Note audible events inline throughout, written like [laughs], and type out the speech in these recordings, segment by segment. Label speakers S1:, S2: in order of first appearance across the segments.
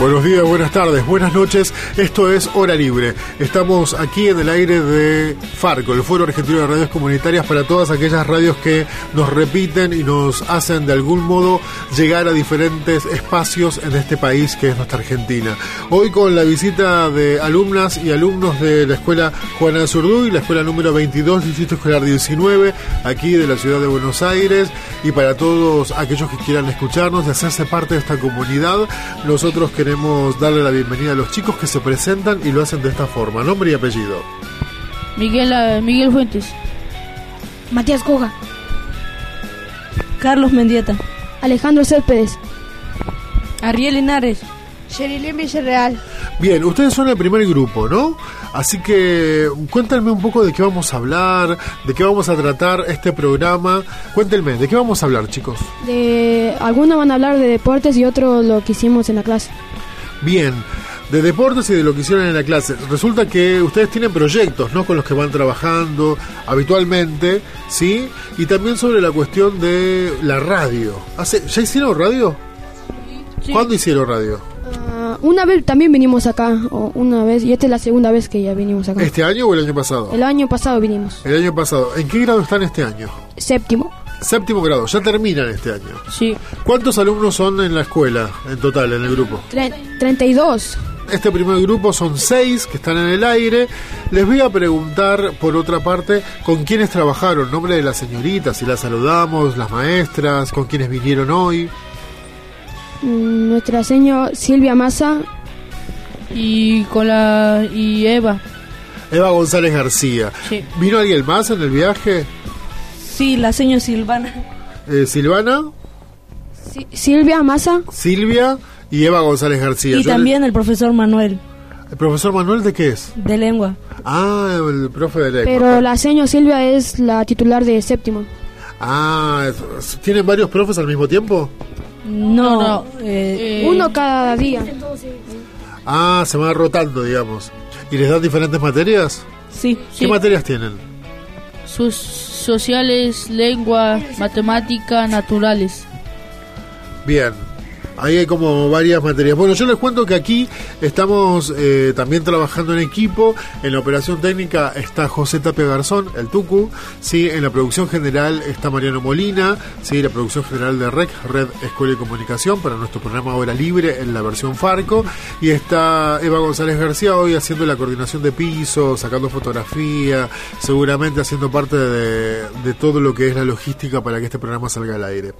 S1: Buenos días, buenas tardes, buenas noches. Esto es Hora Libre. Estamos aquí en el aire de Farco, el Foro Argentino de Radios Comunitarias, para todas aquellas radios que nos repiten y nos hacen de algún modo llegar a diferentes espacios en este país que es nuestra Argentina. Hoy con la visita de alumnas y alumnos de la Escuela Juana de Zurduy, la Escuela número 22, Distrito Escolar 19, aquí de la ciudad de Buenos Aires, y para todos aquellos que quieran escucharnos y hacerse parte de esta comunidad, nosotros queremos queremos darle la bienvenida a los chicos que se presentan y lo hacen de esta forma. Nombre y apellido.
S2: Miguel, eh, Miguel Fuentes.
S3: Matías Coja.
S4: Carlos Mendieta.
S5: Alejandro Céspedes.
S4: Ariel Linares.
S6: Sherilyn Villarreal.
S1: Bien, ustedes son el primer grupo, ¿no? Así que cuéntenme un poco de qué vamos a hablar, de qué vamos a tratar este programa. Cuéntenme, ¿de qué vamos a hablar, chicos?
S5: De algunos van a hablar de deportes y otros lo que hicimos en la clase.
S1: Bien, de deportes y de lo que hicieron en la clase. Resulta que ustedes tienen proyectos, ¿no? Con los que van trabajando habitualmente, ¿sí? Y también sobre la cuestión de la radio. ¿Hace, ¿Ya hicieron radio? ¿Cuándo hicieron radio?
S5: Uh, una vez también vinimos acá, o una vez, y esta es la segunda vez que ya vinimos acá.
S1: ¿Este año o el año pasado?
S5: El año pasado vinimos.
S1: El año pasado. ¿En qué grado están este año?
S5: Séptimo.
S1: Séptimo grado, ya terminan este año.
S5: Sí.
S1: ¿Cuántos alumnos son en la escuela, en total, en el grupo?
S5: Tre 32.
S1: Este primer grupo son seis que están en el aire. Les voy a preguntar, por otra parte, con quiénes trabajaron, nombre de las señoritas, si las saludamos, las maestras, con quiénes vinieron hoy.
S5: Mm, nuestra señora Silvia Massa
S2: y con la y Eva.
S1: Eva González García.
S2: Sí.
S1: ¿Vino alguien más en el viaje?
S4: Sí, la señora Silvana.
S1: Eh, Silvana,
S5: Si- Silvia Massa
S1: Silvia y Eva González García.
S4: Y
S1: Yo
S4: también el profesor Manuel,
S1: ¿El profesor Manuel de qué es?
S4: de lengua.
S1: Ah, el profe de lengua.
S5: pero la señora Silvia es la titular de séptimo.
S1: Ah, ¿tienen varios profes al mismo tiempo?
S4: No,
S2: No, no.
S4: eh,
S2: Eh,
S5: Uno cada día.
S1: Ah, se van rotando, digamos. ¿Y les dan diferentes materias?
S4: sí.
S1: ¿Qué
S2: Sí.
S1: materias tienen?
S2: Sus sociales, lengua, matemática, naturales.
S1: Bien. Ahí hay como varias materias. Bueno, yo les cuento que aquí estamos eh, también trabajando en equipo. En la operación técnica está José Tapia Garzón, el Tucu. ¿sí? En la producción general está Mariano Molina. ¿sí? La producción general de REC, Red Escuela y Comunicación, para nuestro programa Hora Libre en la versión Farco. Y está Eva González García hoy haciendo la coordinación de piso, sacando fotografía, seguramente haciendo parte de, de todo lo que es la logística para que este programa salga al aire.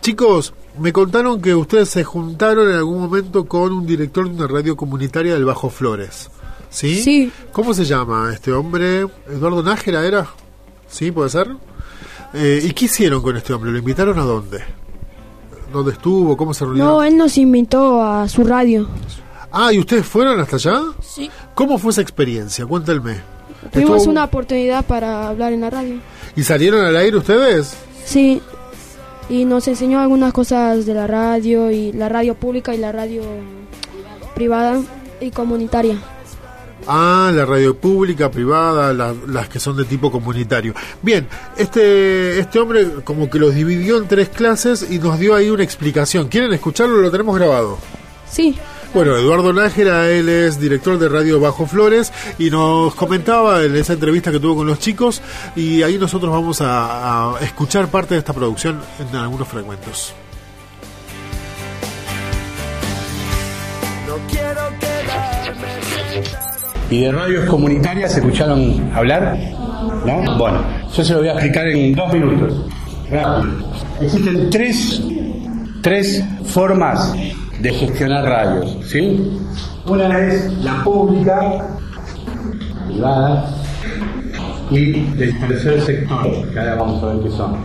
S1: Chicos, me contaron que ustedes se juntaron en algún momento con un director de una radio comunitaria del Bajo Flores. ¿Sí?
S5: Sí.
S1: ¿Cómo se llama este hombre? ¿Eduardo Nájera era? ¿Sí? ¿Puede ser? Eh, ¿Y qué hicieron con este hombre? ¿Lo invitaron a dónde? ¿Dónde estuvo? ¿Cómo se reunieron?
S5: No, él nos invitó a su radio.
S1: Ah, ¿y ustedes fueron hasta allá?
S2: Sí.
S1: ¿Cómo fue esa experiencia? Cuéntenme.
S5: Tuvimos
S1: Estuvo-
S5: una oportunidad para hablar en la radio.
S1: ¿Y salieron al aire ustedes?
S5: Sí. Y nos enseñó algunas cosas de la radio y la radio pública y la radio privada y comunitaria.
S1: Ah, la radio pública, privada, la- las que son de tipo comunitario. Bien, este, este hombre como que los dividió en tres clases y nos dio ahí una explicación. ¿Quieren escucharlo? Lo tenemos grabado.
S5: Sí.
S1: Bueno, Eduardo Nájera, él es director de Radio Bajo Flores y nos comentaba en esa entrevista que tuvo con los chicos y ahí nosotros vamos a, a escuchar parte de esta producción en algunos fragmentos.
S7: ¿Y de radios comunitarias escucharon hablar? ¿No? Bueno, yo se lo voy a explicar en dos minutos. Rápido. Existen tres, tres formas de gestionar radios, ¿sí? Una es la pública, privada y del tercer sector, que ahora vamos a ver qué son.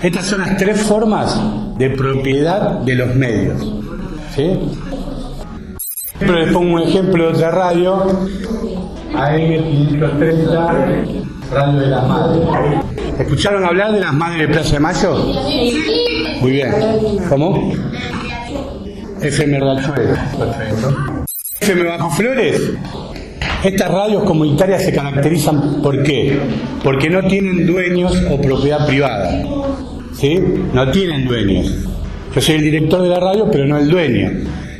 S7: Estas son las tres formas de propiedad de los medios, ¿sí? Pero les pongo un ejemplo de otra radio, AM530, Radio de las Madres. ¿Escucharon hablar de las Madres de Plaza de Mayo? Muy bien. ¿Cómo? FM Rachuelo. Perfecto. FM Bajo Flores. Estas radios comunitarias se caracterizan ¿por qué? Porque no tienen dueños o propiedad privada. ¿Sí? No tienen dueños. Yo soy el director de la radio, pero no el dueño.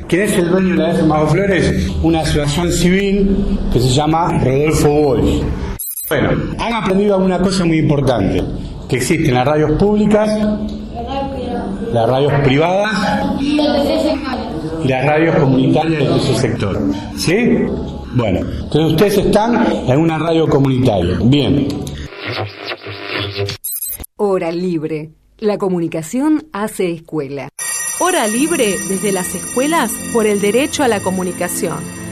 S7: ¿Quién es el dueño de la FM Bajo Flores? Una asociación civil que se llama Rodolfo Bosch. Bueno, han aprendido alguna cosa muy importante, que existen las radios públicas, las radios privadas y las radios comunitarias de ese sector. ¿Sí? Bueno, entonces ustedes están en una radio comunitaria. Bien.
S8: Hora libre. La comunicación hace escuela.
S9: Hora libre desde las escuelas por el derecho a la comunicación.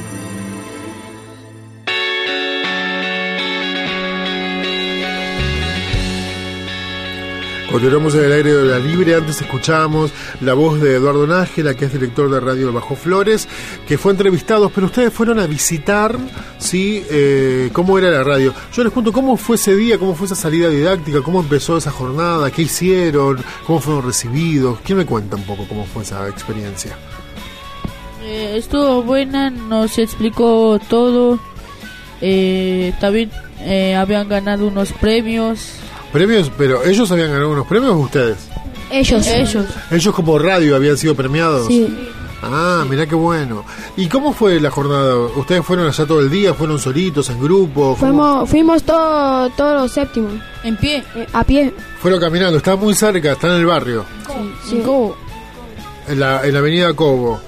S1: Continuamos en el aire de la libre. Antes escuchábamos la voz de Eduardo Nájera, que es director de Radio Bajo Flores, que fue entrevistado, pero ustedes fueron a visitar, ¿sí? Eh, ¿Cómo era la radio? Yo les cuento cómo fue ese día, cómo fue esa salida didáctica, cómo empezó esa jornada, qué hicieron, cómo fueron recibidos. ¿Quién me cuenta un poco cómo fue esa experiencia?
S2: Eh, estuvo buena, nos explicó todo. Eh, también eh, habían ganado unos premios.
S1: Premios, pero ellos habían ganado unos premios o ustedes?
S5: Ellos.
S2: Ellos.
S1: Ellos como radio habían sido premiados.
S5: Sí.
S1: Ah, mirá qué bueno. ¿Y cómo fue la jornada? ¿Ustedes fueron allá todo el día? ¿Fueron solitos, en grupo? ¿Cómo?
S5: Fuimos, fuimos todo- todos los séptimos,
S2: En pie.
S5: eh, a pie.
S1: Fueron caminando, está muy cerca, está en el barrio,
S5: Sí.
S1: en la, en la avenida Cobo.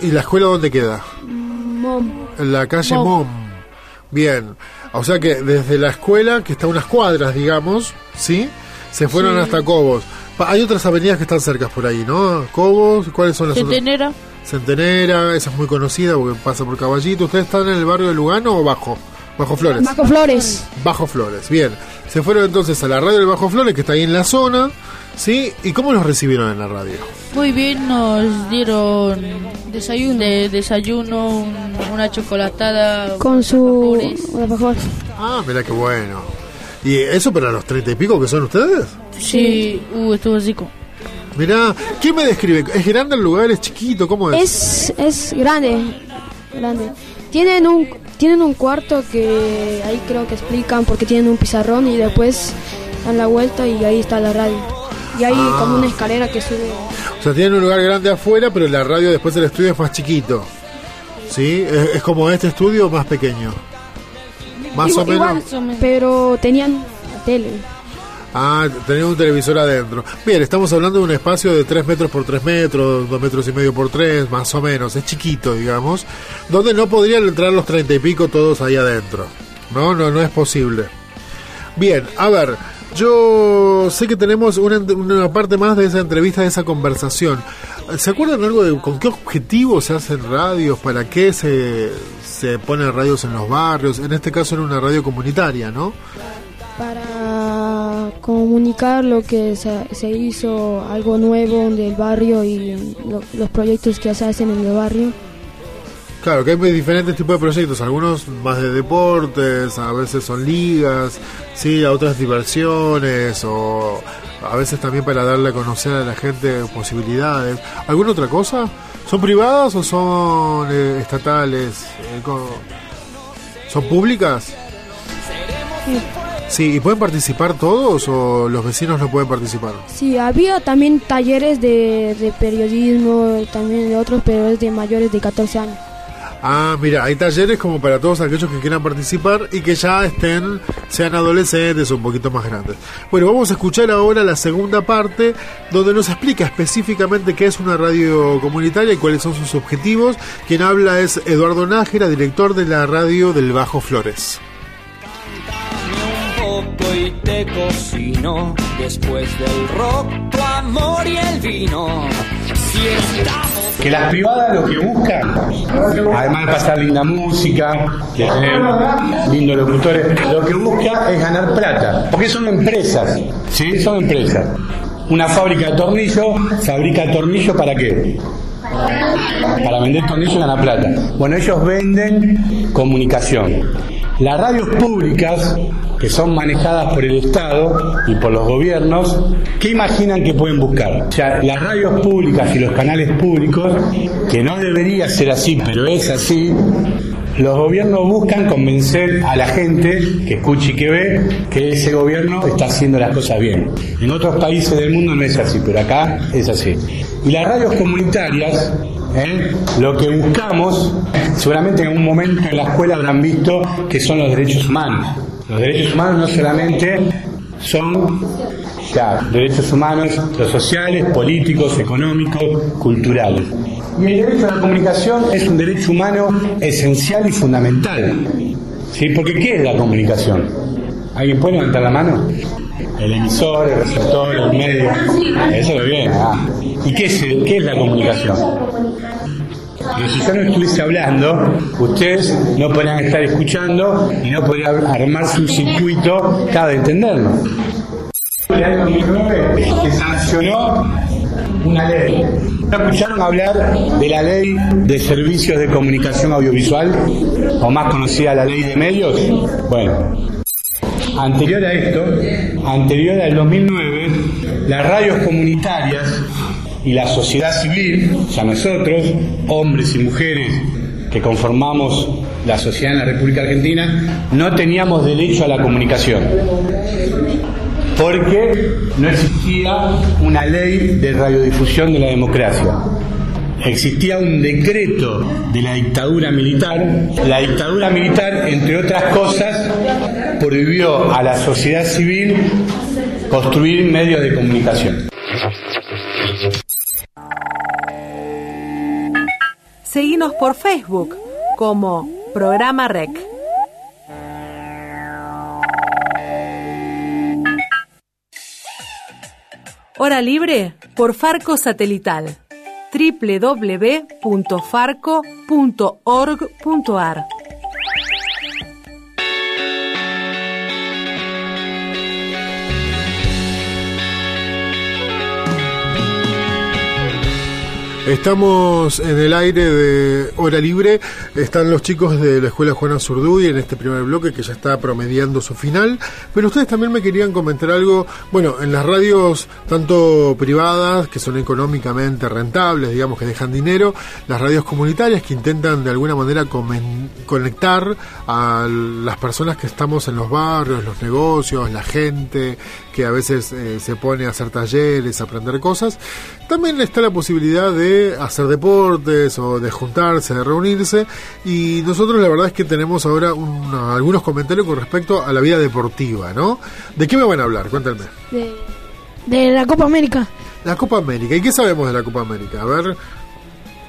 S1: ¿Y la escuela dónde queda?
S5: Mom.
S1: En la calle
S2: Mom.
S1: Mom. Bien. O sea que desde la escuela, que está a unas cuadras, digamos, ¿sí? Se fueron hasta Cobos. Pa- Hay otras avenidas que están cercas por ahí, ¿no? Cobos, ¿cuáles son las otras?
S2: Centenera.
S1: Centenera, esa es muy conocida porque pasa por Caballito. ¿Ustedes están en el barrio de Lugano o Bajo? Bajo Flores.
S5: Bajo Flores.
S1: Bajo Flores, bien. Se fueron entonces a la radio del Bajo Flores, que está ahí en la zona, ¿sí? ¿Y cómo los recibieron en la radio?
S2: Muy bien, nos dieron desayuno, de, desayuno un- una chocolatada
S5: Con su...
S1: Ah, mira qué bueno. ¿Y eso para los treinta y pico que son ustedes?
S2: Sí, uh, estuvo rico.
S1: Mirá, ¿quién me describe? ¿Es grande el lugar? ¿Es chiquito? ¿Cómo es?
S5: Es, es grande, grande. Tienen un, tienen un cuarto que ahí creo que explican porque tienen un pizarrón y después dan la vuelta y ahí está la radio. Y hay
S1: Ah.
S5: como una escalera que sube.
S1: O sea, tienen un lugar grande afuera, pero la radio después del estudio es más chiquito. ¿Sí? Es, es como este estudio más pequeño. Más o
S5: Igual,
S1: menos.
S5: pero tenían la tele.
S1: Ah, tenía un televisor adentro. Bien, estamos hablando de un espacio de 3 metros por 3 metros, 2 metros y medio por 3, más o menos. Es chiquito, digamos. Donde no podrían entrar los 30 y pico todos ahí adentro. No, no, no es posible. Bien, a ver, yo sé que tenemos una, una parte más de esa entrevista, de esa conversación. ¿Se acuerdan algo de con qué objetivo se hacen radios? ¿Para qué se, se ponen radios en los barrios? En este caso era una radio comunitaria, ¿no?
S5: Para comunicar lo que se, se hizo, algo nuevo del barrio y lo- los proyectos que se hacen en el barrio.
S1: Claro, que hay diferentes tipos de proyectos, algunos más de deportes, a veces son ligas, sí, a otras diversiones o a veces también para darle a conocer a la gente posibilidades. ¿Alguna otra cosa? ¿Son privadas o son eh, estatales? Eh, ¿Son públicas? Sí, ¿y pueden participar todos o los vecinos no pueden participar?
S5: Sí, había también talleres de, de periodismo, también de otros, pero es de mayores de 14 años.
S1: Ah, mira, hay talleres como para todos aquellos que quieran participar y que ya estén, sean adolescentes o un poquito más grandes. Bueno, vamos a escuchar ahora la segunda parte donde nos explica específicamente qué es una radio comunitaria y cuáles son sus objetivos. Quien habla es Eduardo Nájera, director de la radio del Bajo Flores.
S7: Que las privadas lo que buscan, además de pasar linda música, de tener lindos locutores, lo que busca es ganar plata. Porque son empresas, ¿sí? Son empresas. Una fábrica de tornillo fabrica tornillo para qué? Para vender tornillos y ganar plata. Bueno, ellos venden comunicación. Las radios públicas, que son manejadas por el Estado y por los gobiernos, ¿qué imaginan que pueden buscar? O sea, las radios públicas y los canales públicos, que no debería ser así, pero es así, los gobiernos buscan convencer a la gente que escuche y que ve que ese gobierno está haciendo las cosas bien. En otros países del mundo no es así, pero acá es así. Y las radios comunitarias, ¿eh? lo que buscamos, seguramente en un momento en la escuela habrán visto que son los derechos humanos. Los derechos humanos no solamente son ya, derechos humanos, los sociales, políticos, económicos, culturales. Y el derecho a la comunicación es un derecho humano esencial y fundamental. ¿Sí? Porque ¿qué es la comunicación? ¿Alguien puede levantar la mano? El emisor, el receptor, el medio. Eso lo bien. Ah. ¿Y qué es, qué es la comunicación? Porque si yo no estuviese hablando, ustedes no podrían estar escuchando y no podrían armarse un circuito cada de entenderlo. El año 2009 se sancionó una ley. ¿No escucharon hablar de la ley de servicios de comunicación audiovisual? O más conocida la ley de medios. Bueno, anterior a esto, anterior al 2009, las radios comunitarias y la sociedad civil, o sea nosotros, hombres y mujeres que conformamos la sociedad en la República Argentina, no teníamos derecho a la comunicación porque no existía una ley de radiodifusión de la democracia. Existía un decreto de la dictadura militar. La dictadura militar, entre otras cosas, prohibió a la sociedad civil construir medios de comunicación.
S9: Seguimos por Facebook como Programa Rec. Hora libre por Farco Satelital www.farco.org.ar
S1: Estamos en el aire de Hora Libre. Están los chicos de la Escuela Juana Zurduy en este primer bloque que ya está promediando su final. Pero ustedes también me querían comentar algo. Bueno, en las radios, tanto privadas, que son económicamente rentables, digamos que dejan dinero, las radios comunitarias que intentan de alguna manera conectar a las personas que estamos en los barrios, los negocios, la gente que a veces eh, se pone a hacer talleres, a aprender cosas. También está la posibilidad de hacer deportes o de juntarse, de reunirse. Y nosotros la verdad es que tenemos ahora algunos comentarios con respecto a la vida deportiva, ¿no? ¿De qué me van a hablar? Cuéntenme.
S3: De, la Copa América.
S1: La Copa América. ¿Y qué sabemos de la Copa América? A ver.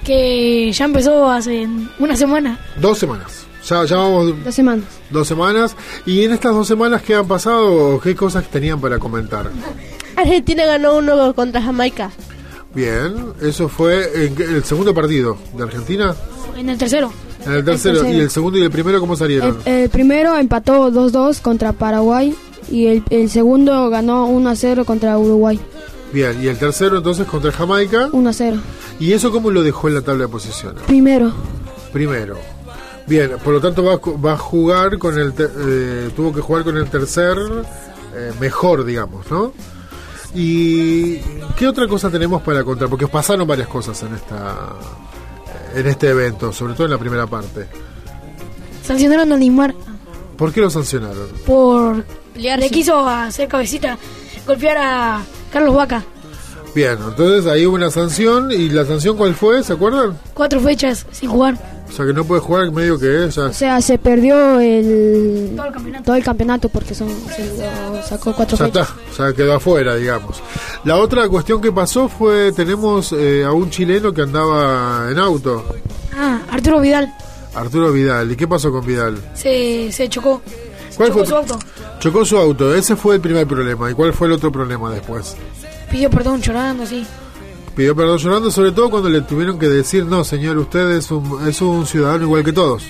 S3: Que ya empezó hace una semana.
S1: Dos semanas. Ya, ya vamos...
S5: Dos semanas.
S1: Dos semanas. ¿Y en estas dos semanas qué han pasado? ¿Qué cosas tenían para comentar?
S6: Argentina ganó uno contra Jamaica.
S1: Bien, eso fue en el segundo partido de Argentina.
S3: En el tercero.
S1: En el tercero. ¿Y el segundo y el primero cómo salieron?
S5: El, primero empató 2-2 contra Paraguay y el, el segundo ganó 1-0 contra Uruguay.
S1: Bien, y el tercero entonces contra Jamaica.
S5: 1-0.
S1: ¿Y eso cómo lo dejó en la tabla de posiciones?
S5: Primero.
S1: Primero. Bien, por lo tanto va, va a jugar con el... Eh, tuvo que jugar con el tercer eh, mejor, digamos, ¿no? ¿Y qué otra cosa tenemos para contar? Porque pasaron varias cosas en esta en este evento, sobre todo en la primera parte.
S3: Sancionaron a Neymar.
S1: ¿Por qué lo sancionaron?
S3: Por le quiso hacer cabecita, golpear a Carlos Vaca.
S1: Bien, entonces ahí hubo una sanción y la sanción cuál fue, ¿se acuerdan?
S3: Cuatro fechas sin jugar.
S1: O sea que no puede jugar medio que es.
S5: O sea, se perdió el todo el campeonato, porque son, se sacó cuatro fechas.
S1: Está, o sea, quedó afuera, digamos. La otra cuestión que pasó fue, tenemos eh, a un chileno que andaba en auto.
S3: Ah, Arturo Vidal.
S1: Arturo Vidal. ¿Y qué pasó con Vidal?
S3: Se, se chocó.
S1: ¿Cuál
S3: chocó
S1: fue?
S3: su auto.
S1: Chocó su auto. Ese fue el primer problema. ¿Y cuál fue el otro problema después?
S3: Pidió perdón llorando, así.
S1: Pidió perdón llorando, sobre todo cuando le tuvieron que decir, no, señor, usted es un, es un ciudadano igual que todos.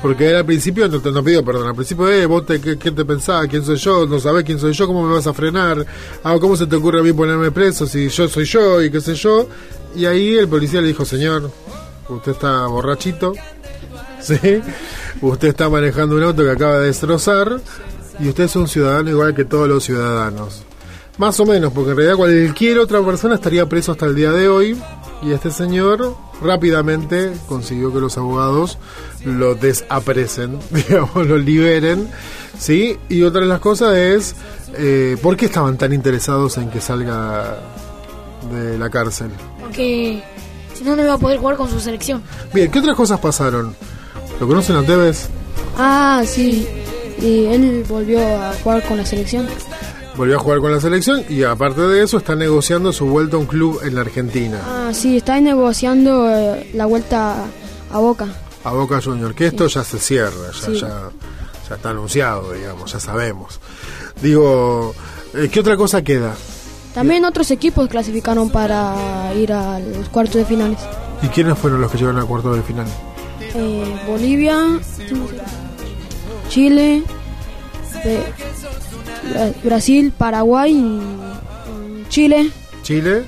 S1: Porque él al principio no, no pidió perdón, al principio, eh, vos te, ¿qué, qué te pensás? ¿Quién soy yo? ¿No sabés quién soy yo? ¿Cómo me vas a frenar? Ah, ¿Cómo se te ocurre a mí ponerme preso si yo soy yo y qué sé yo? Y ahí el policía le dijo, señor, usted está borrachito, [laughs] ¿sí? Usted está manejando un auto que acaba de destrozar y usted es un ciudadano igual que todos los ciudadanos. Más o menos, porque en realidad cualquier otra persona estaría preso hasta el día de hoy y este señor rápidamente consiguió que los abogados lo desapresen, [laughs] digamos, lo liberen, ¿sí? Y otra de las cosas es, eh, ¿por qué estaban tan interesados en que salga de la cárcel?
S3: Porque si no, no iba a poder jugar con su selección.
S1: Bien, ¿qué otras cosas pasaron? ¿Lo conocen a Tevez?
S5: Ah, sí. Y él volvió a jugar con la selección.
S1: Volvió a jugar con la selección y aparte de eso está negociando su vuelta a un club en la Argentina,
S5: Ah, sí, está negociando eh, la vuelta a Boca.
S1: a Boca Junior, que esto ya se cierra, ya,
S5: Sí.
S1: ya, ya está anunciado, digamos, ya sabemos. Digo, eh, ¿qué otra cosa queda?
S5: También otros equipos clasificaron para ir a los cuartos de finales.
S1: ¿Y quiénes fueron los que llegaron al cuarto de final?
S5: Eh, Bolivia, Chile, Bra- Brasil, Paraguay, y, Chile
S1: Chile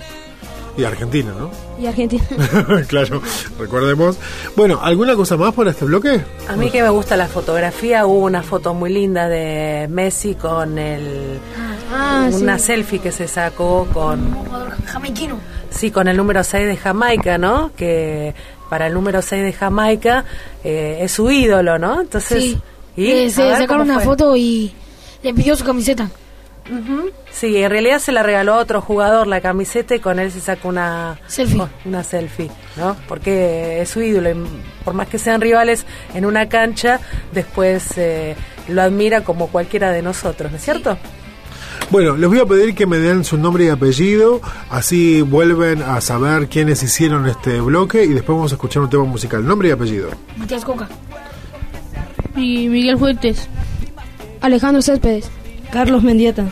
S1: y Argentina, ¿no?
S5: y Argentina. [laughs]
S1: claro, recordemos. Bueno, ¿alguna cosa más para este bloque?
S10: A mí que me gusta la fotografía, hubo una foto muy linda de Messi con el
S5: Ah,
S10: una
S5: sí.
S10: selfie que se sacó con
S3: Jugador jamaiquino.
S10: sí, con el número 6 de Jamaica, ¿no? Que para el número 6 de Jamaica eh, es su ídolo, ¿no? Entonces,
S3: Sí.
S10: ¿y?
S3: Eh, se sacaron
S10: ¿cómo
S3: una
S10: fue?
S3: foto y le pidió su camiseta.
S10: Sí, en realidad se la regaló a otro jugador la camiseta y con él se sacó una
S3: Selfie.
S10: oh, una selfie, ¿no? Porque es su ídolo y por más que sean rivales en una cancha, después eh, lo admira como cualquiera de nosotros, ¿no es cierto?
S1: Bueno, les voy a pedir que me den su nombre y apellido, así vuelven a saber quiénes hicieron este bloque y después vamos a escuchar un tema musical. Nombre y apellido.
S3: Matías Coca.
S2: Y Miguel Fuentes.
S5: Alejandro Céspedes.
S4: Carlos Mendieta.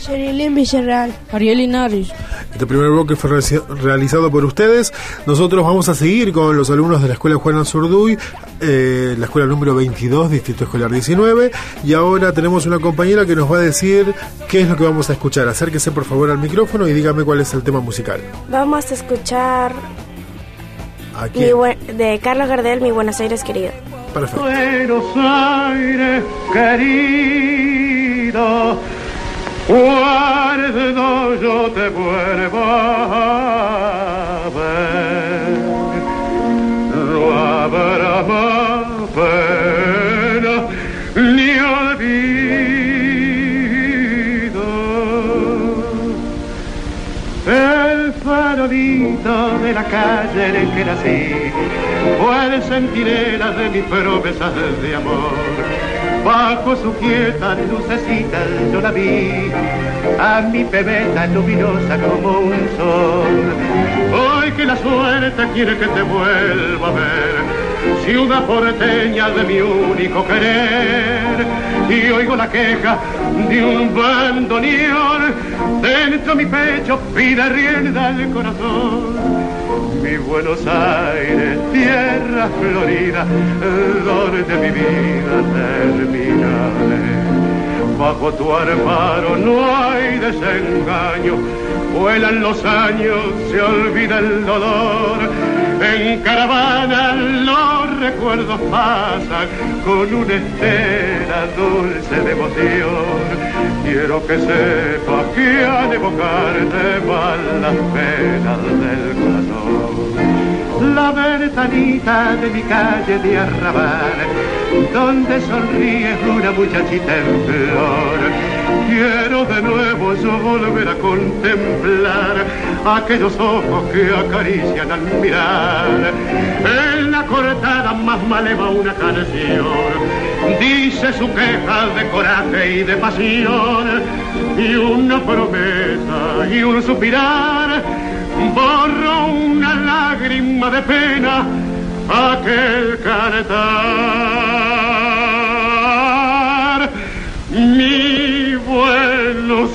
S6: Sherilyn Villarreal.
S4: Ariel Linares.
S1: Este primer bloque fue realiza- realizado por ustedes. Nosotros vamos a seguir con los alumnos de la Escuela Juan Zurduy, eh, la escuela número 22, Distrito Escolar 19. Y ahora tenemos una compañera que nos va a decir qué es lo que vamos a escuchar. Acérquese por favor al micrófono y dígame cuál es el tema musical.
S11: Vamos a escuchar
S1: Aquí.
S11: mi buen- de Carlos Gardel, Mi Buenos Aires querido.
S1: Perfecto.
S12: Buenos Aires, querido, cuando yo te vuelva a ver, no habrá más pena ni olvido. El farolito de la calle en que nací fue el centinela de mis promesas de amor. Bajo su quieta lucecita yo la vi, a mi pebeta luminosa como un sol. Hoy que la suerte quiere que te vuelva a ver, ciudad porteña de mi único querer, y oigo la queja de un bandoneón, dentro mi pecho pide rienda al corazón. Mi Buenos Aires, tierra florida, donde mi vida terminaré. Bajo tu amparo no hay desengaño, vuelan los años, se olvida el dolor. En caravana los recuerdos pasan con una estela dulce de emoción. Quiero que sepas que al evocarte van las penas del corazón. La ventanita de mi calle de arrabal, donde sonríe una muchachita en flor. Quiero de nuevo yo volver a contemplar aquellos ojos que acarician al mirar. En la cortada más maleva una canción dice su queja de coraje y de pasión y una promesa y un suspirar borro una lágrima de pena aquel cantar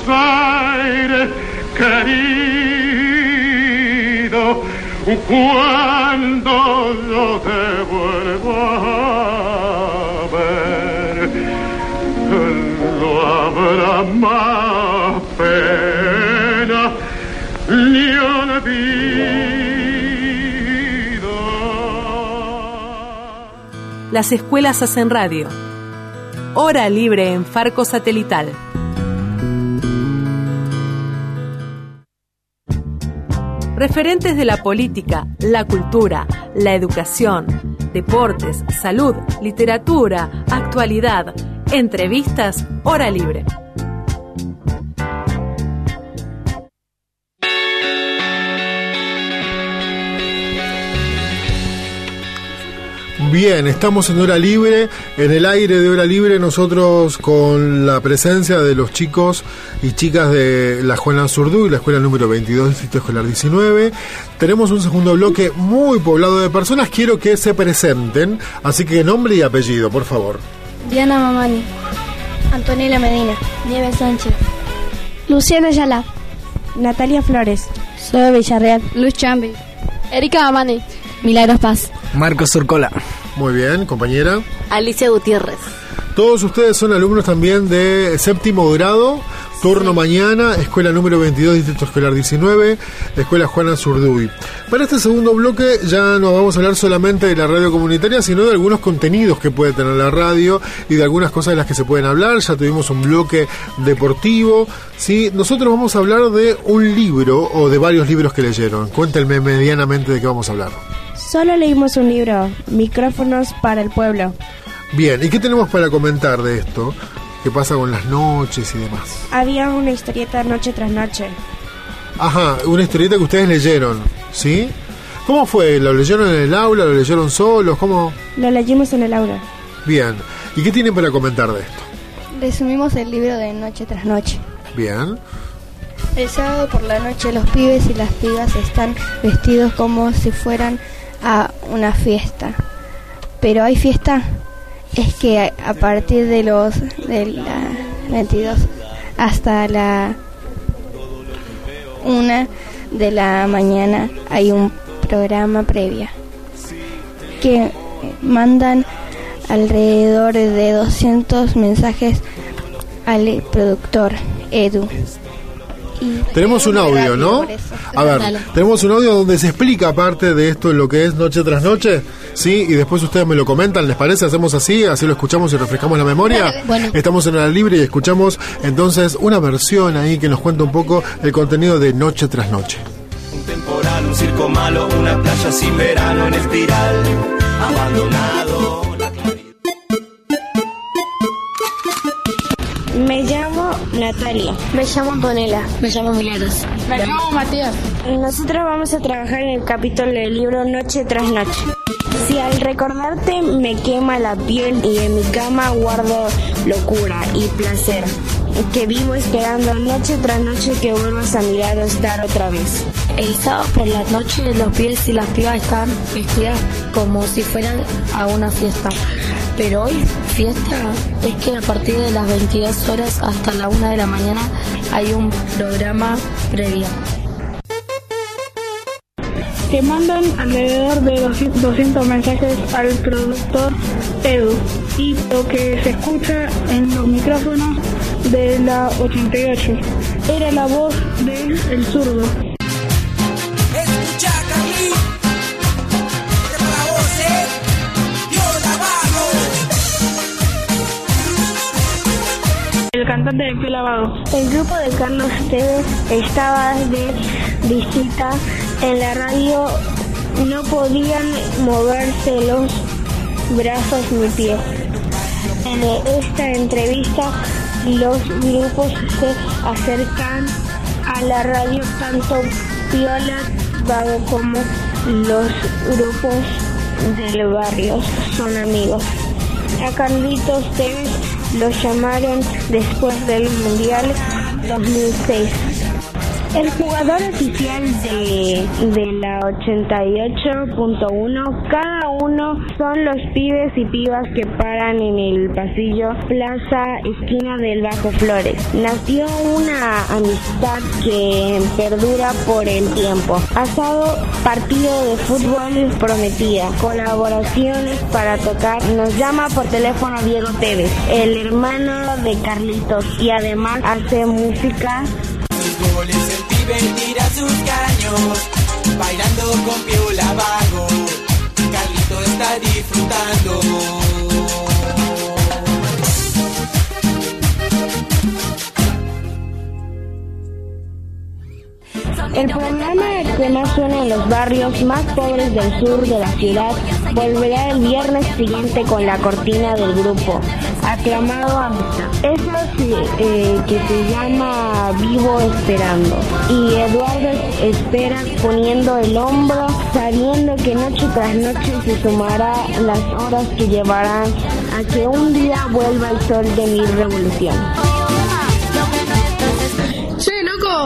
S12: Buenos Aires, querido, cuando yo te vuelva a ver, no habrá más pena ni olvido.
S9: Las escuelas hacen radio. Hora libre en Farco Satelital. Referentes de la política, la cultura, la educación, deportes, salud, literatura, actualidad, entrevistas, hora libre.
S1: Bien, estamos en hora libre, en el aire de hora libre nosotros con la presencia de los chicos y chicas de la Juana Zurdú y la escuela número 22, Distrito Escolar 19. Tenemos un segundo bloque muy poblado de personas, quiero que se presenten, así que nombre y apellido, por favor.
S13: Diana Mamani, Antonella Medina, Nieves Sánchez,
S6: Luciana Ayala, Natalia Flores,
S13: Zoe Villarreal,
S14: Luz Chambi,
S15: Erika Mamani,
S14: Milagros Paz.
S16: Marcos Surcola.
S1: Muy bien, compañera.
S17: Alicia Gutiérrez.
S1: Todos ustedes son alumnos también de séptimo grado, turno mañana, escuela número 22, Distrito Escolar 19, escuela Juana Zurduy. Para este segundo bloque ya no vamos a hablar solamente de la radio comunitaria, sino de algunos contenidos que puede tener la radio y de algunas cosas de las que se pueden hablar. Ya tuvimos un bloque deportivo. ¿sí? Nosotros vamos a hablar de un libro o de varios libros que leyeron. Cuéntenme medianamente de qué vamos a hablar.
S6: Solo leímos un libro, Micrófonos para el Pueblo.
S1: Bien, ¿y qué tenemos para comentar de esto? ¿Qué pasa con las noches y demás?
S6: Había una historieta noche tras noche.
S1: Ajá, una historieta que ustedes leyeron, ¿sí? ¿Cómo fue? ¿Lo leyeron en el aula? ¿Lo leyeron solos? ¿Cómo?
S6: Lo leímos en el aula.
S1: Bien, ¿y qué tienen para comentar de esto?
S13: Resumimos el libro de noche tras noche.
S1: Bien.
S13: El sábado por la noche los pibes y las pibas están vestidos como si fueran a una fiesta. Pero hay fiesta, es que a, partir de los de la 22 hasta la una de la mañana hay un programa previa que mandan alrededor de 200 mensajes al productor Edu. Y
S1: Tenemos un audio, ¿no? A ver,
S13: Dale.
S1: tenemos un audio donde se explica parte de esto, lo que es noche tras noche, ¿sí? Y después ustedes me lo comentan, ¿les parece? Hacemos así, así lo escuchamos y refrescamos la memoria.
S13: Bueno.
S1: Estamos en la libre y escuchamos entonces una versión ahí que nos cuenta un poco el contenido de noche tras noche.
S18: Un temporal, un circo malo, una playa sin verano en espiral, abandonado.
S6: Natalia.
S13: Me llamo Antonella. Me llamo Milagros.
S15: Me llamo Matías.
S6: Nosotros vamos a trabajar en el capítulo del libro Noche tras Noche. Si al recordarte me quema la piel y en mi cama guardo locura y placer, que vivo esperando noche tras noche que vuelvas a mirar o estar otra vez.
S14: El sábado por la noche los pibes y las pibas están vestidas como si fueran a una fiesta. Pero hoy fiesta es que a partir de las 22 horas hasta la 1 de la mañana hay un programa previo.
S19: que mandan alrededor de 200 200 mensajes al productor Edu y lo que se escucha en los micrófonos de la 88 era la voz de El Zurdo. El
S6: grupo de Carlos Tevez estaba de visita en la radio, no podían moverse los brazos ni pies. En esta entrevista los grupos se acercan a la radio, tanto Vago como los grupos del barrio son amigos. A Carlitos Tevez lo llamaron después del Mundial 2006. El jugador oficial de, de la 88.1, cada uno son los pibes y pibas que paran en el pasillo Plaza Esquina del Bajo Flores. Nació una amistad que perdura por el tiempo. Asado, partido de fútbol prometida, colaboraciones para tocar. Nos llama por teléfono Diego Tevez, el hermano de Carlitos, y además hace música
S20: pibe tira sus caños, bailando con piola vago. Carlito está disfrutando.
S6: Suena en los barrios más pobres del sur de la ciudad, volverá el viernes siguiente con la cortina del grupo, aclamado amistad. Eso eh, que se llama Vivo Esperando. Y Eduardo espera poniendo el hombro, sabiendo que noche tras noche se sumará las horas que llevarán a que un día vuelva el sol de mi revolución.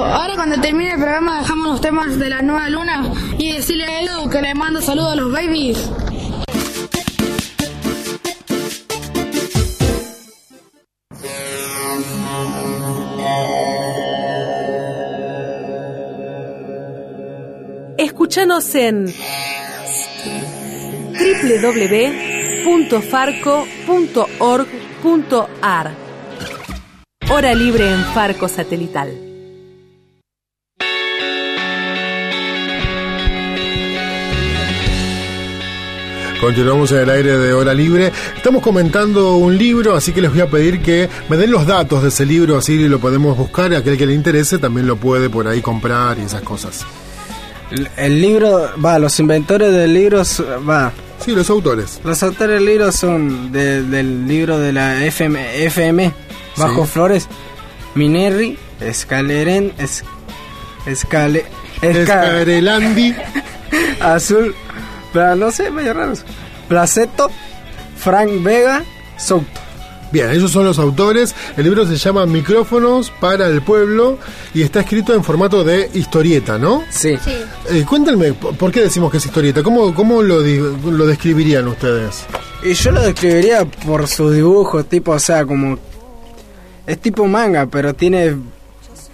S15: Ahora cuando termine el programa dejamos los temas de la nueva luna y decirle a Edu que le mando saludos a los babies.
S9: Escúchanos en www.farco.org.ar Hora libre en Farco Satelital.
S1: Continuamos en el aire de Hora Libre. Estamos comentando un libro, así que les voy a pedir que me den los datos de ese libro, así lo podemos buscar. y Aquel que le interese también lo puede por ahí comprar y esas cosas.
S16: El, el libro, va, los inventores del libro, va.
S1: Sí, los autores.
S16: Los autores del libro son de- del libro de la FM, FM Bajo
S1: Sí.
S16: Flores, Minerri, Escaleren, es, Escale,
S1: Escarelandi, [laughs]
S16: Azul, pero no sé, medio raros. Placeto, Frank Vega, Souto.
S1: Bien, ellos son los autores. El libro se llama Micrófonos para el Pueblo y está escrito en formato de historieta, ¿no?
S16: Sí.
S1: Eh, cuéntenme, ¿por qué decimos que es historieta? ¿Cómo, cómo lo, lo describirían ustedes?
S16: Y yo lo describiría por sus dibujos, tipo, o sea, como... Es tipo manga, pero tiene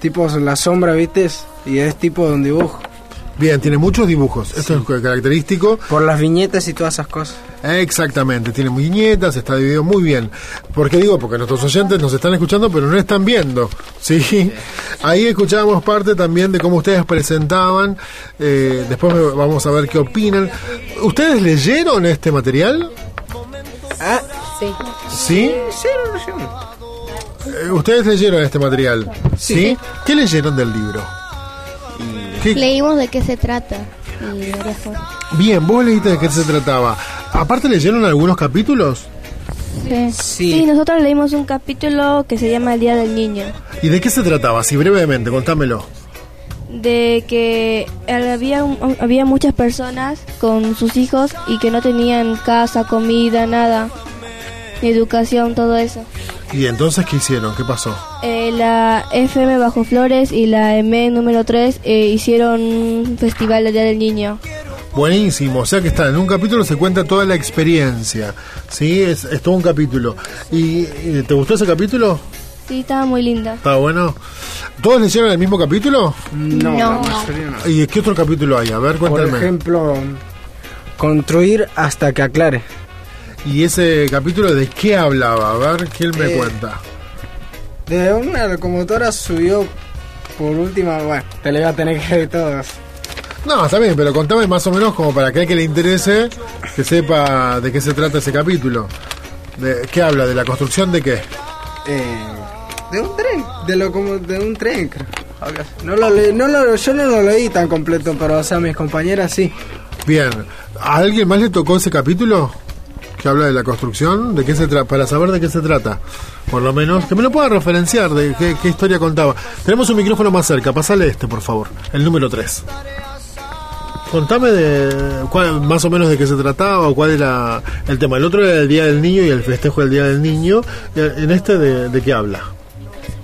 S16: tipo la sombra, ¿viste? Y es tipo de un dibujo.
S1: Bien, tiene muchos dibujos. Esto es característico.
S16: Por las viñetas y todas esas cosas.
S1: Exactamente, tiene viñetas, está dividido muy bien. ¿Por qué digo? Porque nuestros oyentes nos están escuchando, pero no están viendo. ¿sí? Ahí escuchábamos parte también de cómo ustedes presentaban. eh, después vamos a ver qué opinan. ¿Ustedes leyeron este material?
S16: Ah,
S10: sí.
S1: ¿Sí?
S16: Sí, lo leyeron.
S1: Eh, ¿Ustedes leyeron este material? ¿Sí? ¿Qué leyeron del libro? ¿Qué-
S13: Leímos de qué se trata y.
S1: Bien, vos leíste de qué se trataba. Aparte leyeron algunos capítulos.
S13: Sí.
S16: Sí.
S13: nosotros leímos un capítulo que se llama El Día del Niño.
S1: ¿Y de qué se trataba? Así brevemente, contámelo.
S13: De que había, un- había muchas personas con sus hijos y que no tenían casa, comida, nada. Educación, todo eso.
S1: ¿Y entonces qué hicieron? ¿Qué pasó?
S13: Eh, la FM Bajo Flores y la M número 3 eh, hicieron un festival del Día del Niño.
S1: Buenísimo, o sea que está, en un capítulo se cuenta toda la experiencia, ¿sí? Es, es todo un capítulo. ¿Y, y te gustó ese capítulo?
S13: Sí, estaba muy linda.
S1: ¿Está bueno? ¿Todos leyeron el mismo capítulo?
S16: No,
S13: No.
S1: ¿Y qué otro capítulo hay? A ver,
S16: Por
S1: cuéntame.
S16: ejemplo, construir hasta que aclare.
S1: ¿Y ese capítulo de qué hablaba? A ver, ¿quién me
S16: Eh,
S1: cuenta?
S16: De una locomotora subió por última, bueno, te le voy a tener que ver todos.
S1: No, está bien, pero contame más o menos como para aquel que le interese, que sepa de qué se trata ese capítulo. ¿De ¿Qué habla? ¿De la construcción de qué?
S16: Eh, de un tren, de, lo, como, de un tren, creo. No lo leí, no lo, yo no lo leí tan completo, pero o sea, mis compañeras sí.
S1: Bien, ¿a alguien más le tocó ese capítulo? Que habla de la construcción, de qué se trata, para saber de qué se trata, por lo menos, que me lo pueda referenciar de qué, historia contaba. Tenemos un micrófono más cerca, pasale este, por favor, el número 3. Contame de cuál, más o menos de qué se trataba o cuál era el tema. El otro era el Día del Niño y el festejo del Día del Niño. En este, ¿de, qué habla?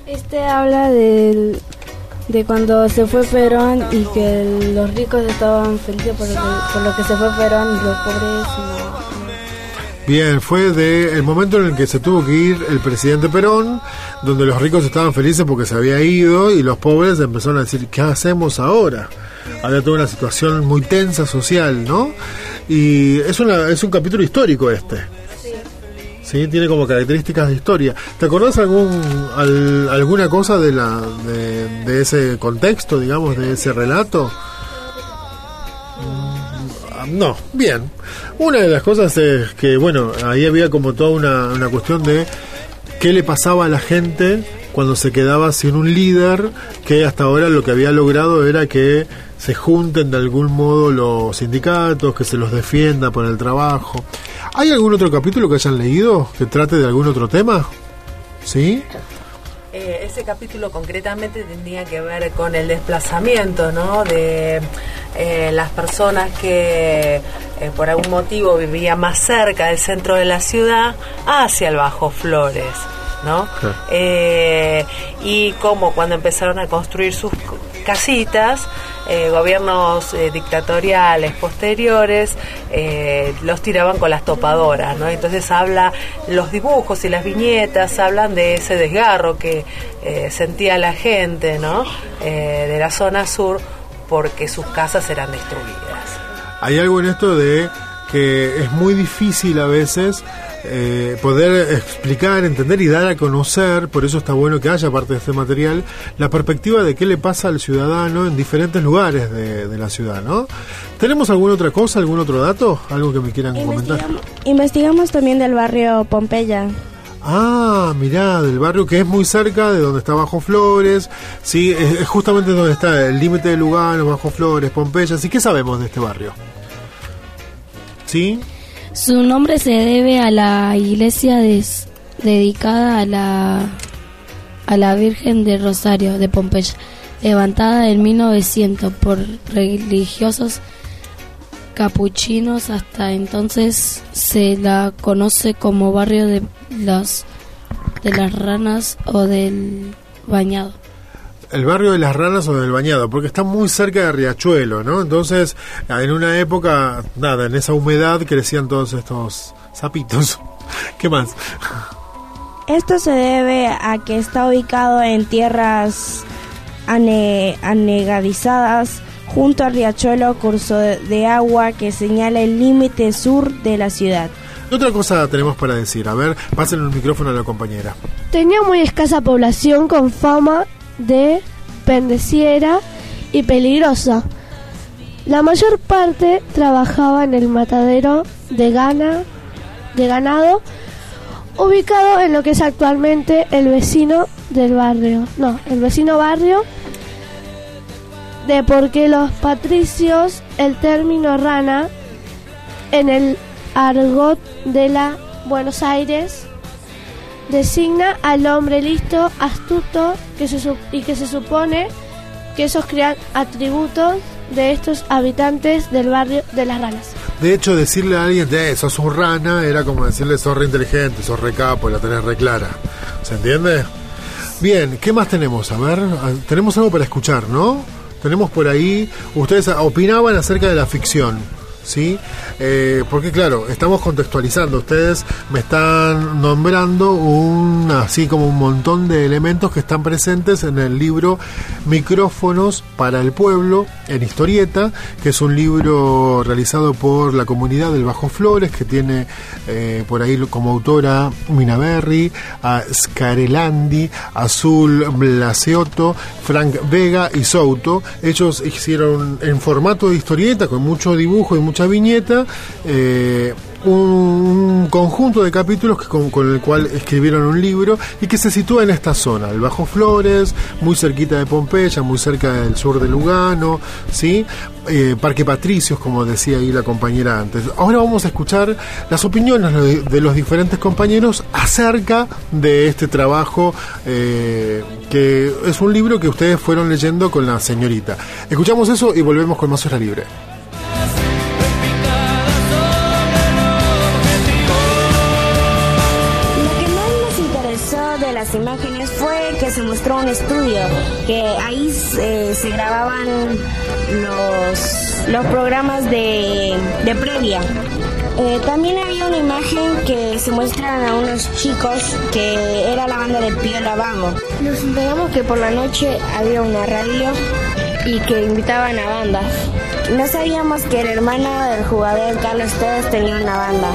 S5: Este habla del, de cuando se fue Perón y que los ricos estaban felices por lo que, se fue Perón y los pobres.
S1: Bien, fue de el momento en el que se tuvo que ir el presidente Perón, donde los ricos estaban felices porque se había ido y los pobres empezaron a decir, ¿qué hacemos ahora? Había toda una situación muy tensa social, ¿no? Y es, una, es un capítulo histórico este. Sí, tiene como características de historia. ¿Te acordás algún, al- alguna cosa de, la, de, de ese contexto, digamos, de ese relato? No, bien. Una de las cosas es que, bueno, ahí había como toda una, una cuestión de qué le pasaba a la gente cuando se quedaba sin un líder, que hasta ahora lo que había logrado era que se junten de algún modo los sindicatos, que se los defienda por el trabajo. ¿Hay algún otro capítulo que hayan leído que trate de algún otro tema? ¿Sí?
S10: Eh, ese capítulo concretamente tenía que ver con el desplazamiento, ¿no? De eh, las personas que eh, por algún motivo vivían más cerca del centro de la ciudad hacia el Bajo Flores. ¿no? y como cuando empezaron a construir sus casitas, eh, gobiernos eh, dictatoriales posteriores eh, los tiraban con las topadoras, ¿no? Entonces habla, los dibujos y las viñetas hablan de ese desgarro que sentía la gente, de la zona sur porque sus casas eran destruidas.
S1: Hay algo en esto de que es muy difícil a veces eh, poder explicar, entender y dar a conocer, por eso está bueno que haya parte de este material, la perspectiva de qué le pasa al ciudadano en diferentes lugares de, la ciudad, ¿no? ¿Tenemos alguna otra cosa, algún otro dato? ¿Algo que me quieran comentar?
S6: Investigamos también del barrio Pompeya.
S1: Ah, mirá, del barrio que es muy cerca de donde está Bajo Flores, sí, es, justamente donde está el límite de Lugano, Bajo Flores, Pompeya, ¿sí? ¿Qué sabemos de este barrio? ¿Sí?
S14: Su nombre se debe a la iglesia dedicada a la, a la Virgen de Rosario de Pompeya, levantada en 1900 por religiosos capuchinos. Hasta entonces se la conoce como barrio de, las de las ranas o del bañado
S1: el barrio de las ranas o del bañado, porque está muy cerca de Riachuelo, ¿no? Entonces, en una época, nada, en esa humedad crecían todos estos sapitos. [laughs] ¿Qué más?
S6: Esto se debe a que está ubicado en tierras anegadizadas junto al riachuelo curso de agua que señala el límite sur de la ciudad.
S1: otra cosa tenemos para decir? A ver, pasen el micrófono a la compañera.
S21: Tenía muy escasa población con fama de pendeciera y peligrosa. La mayor parte trabajaba en el matadero de, gana, de ganado, ubicado en lo que es actualmente el vecino del barrio. No, el vecino barrio de porque los patricios, el término rana, en el argot de la Buenos Aires, designa al hombre listo, astuto que se, y que se supone que esos crean atributos de estos habitantes del barrio de las ranas.
S1: De hecho, decirle a alguien, de eh, sos un rana, era como decirle sos re inteligente, sos re capo, la tenés re clara. ¿Se entiende? Bien, ¿qué más tenemos? A ver, ah, tenemos algo para escuchar, ¿no? Tenemos por ahí, ustedes opinaban acerca de la ficción. ¿Sí? Eh, porque claro, estamos contextualizando, ustedes me están nombrando un, así como un montón de elementos que están presentes en el libro Micrófonos para el Pueblo, en historieta, que es un libro realizado por la comunidad del Bajo Flores, que tiene eh, por ahí como autora Mina Berry, a Scarelandi, Azul Blaseotto, Frank Vega y Souto. Ellos hicieron en formato de historieta, con mucho dibujo y mucho viñeta, eh, un, conjunto de capítulos que con, el cual escribieron un libro y que se sitúa en esta zona, el Bajo Flores, muy cerquita de Pompeya, muy cerca del sur de Lugano, ¿sí? Eh, Parque Patricios, como decía ahí la compañera antes. Ahora vamos a escuchar las opiniones de los diferentes compañeros acerca de este trabajo, eh, que es un libro que ustedes fueron leyendo con la señorita. Escuchamos eso y volvemos con más Hora Libre.
S6: Imágenes fue que se mostró un estudio, que ahí eh, se grababan los, los programas de, de previa. Eh, también había una imagen que se muestran a unos chicos que era la banda de Pío Lavamo. Nos enteramos que por la noche había una radio y que invitaban a bandas. No sabíamos que el hermano del jugador Carlos Tevez tenía una banda.